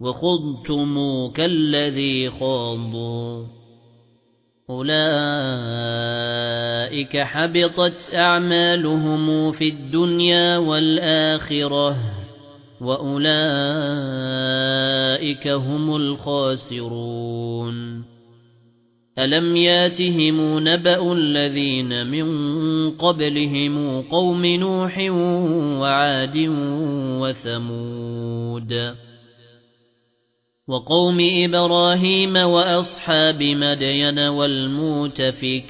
وخضتم كالذي خاضوا أولئك حبطت أعمالهم في الدنيا والآخرة وأولئك هم الخاسرون ألم ياتهم نبأ الذين من قبلهم قوم نوح وعاد وثمود وقوم إبراهيم وأصحاب مدين والمؤتفكات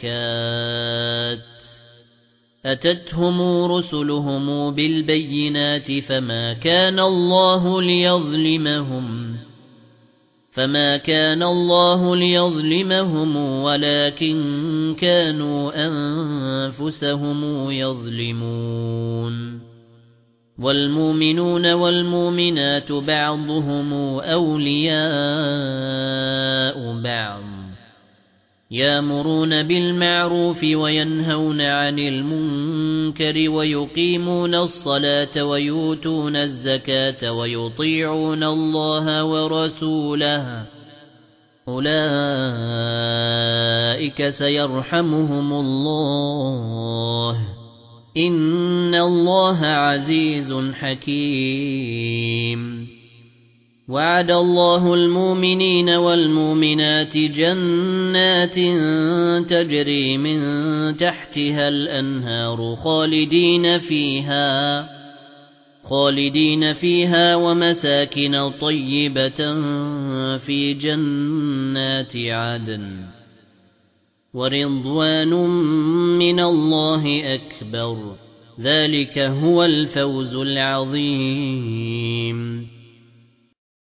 أتتهم رسلهم بالبينات فما كان الله ليظلمهم فما كان الله ليظلمهم ولكن كانوا أنفسهم يظلمون والمؤمنون والمؤمنات بعضهم أولياء بعض. يامرون بالمعروف وينهون عن المنكر ويقيمون الصلاة ويؤتون الزكاة ويطيعون الله ورسوله. أولئك سيرحمهم الله. إِنَّ اللَّهَ عَزِيزٌ حَكِيمٌ وَعَدَ اللَّهُ الْمُؤْمِنِينَ وَالْمُؤْمِنَاتِ جَنَّاتٍ تَجْرِي مِن تَحْتِهَا الْأَنْهَارُ خَالِدِينَ فِيهَا خَالِدِينَ فِيهَا وَمَسَاكِنَ طَيِّبَةً فِي جَنَّاتِ عَدْنٍ ورضوان من الله أكبر. ذلك هو الفوز العظيم.